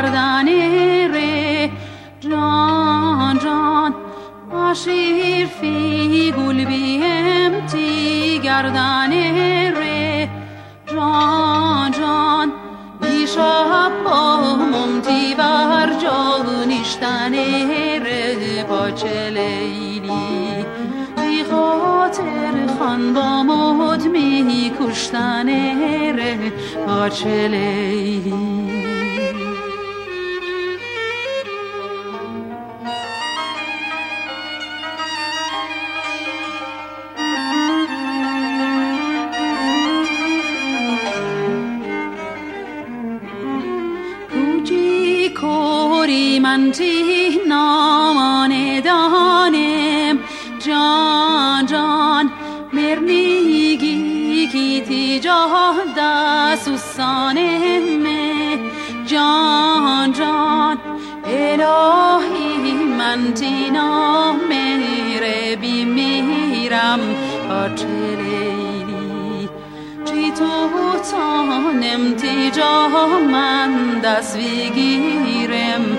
گردن ره جان جان آشیر فی گل بیم تی گردن ره جان جان بیشاب با ممتی بر جانشتن خاطر خان با مد می کشتن ره با چلیلی من تی تی جا دسوسانم جان جان الهی من تی نامره بی میرم لیلی چی تو تانم تی جا من دست بگیرم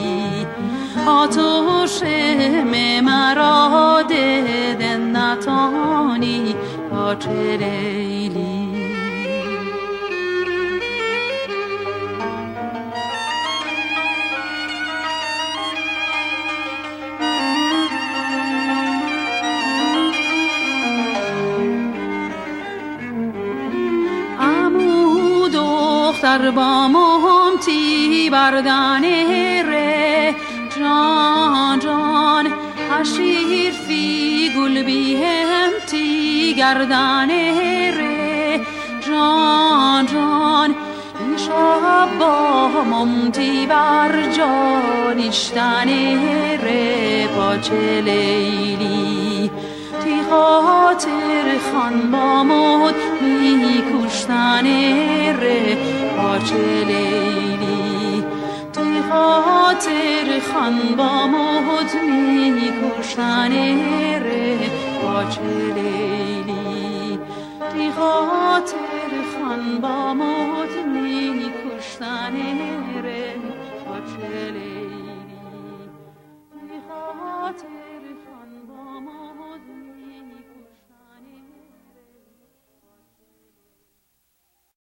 آتوش مرا ددن نتانی پاچه لیلی دختر با مهمتی بردن ره جان جان فی گل بیهمتی گردن ره. جان جان شب با ممتی بر جانشتن ره. پاچه لیلی تی خاطر خان با مد می کشتن ره چه لیلی خاطر خان با مهد می کشتن ره. با لیلی توی خاطر خان با مهد می کشتن ره. با لیلی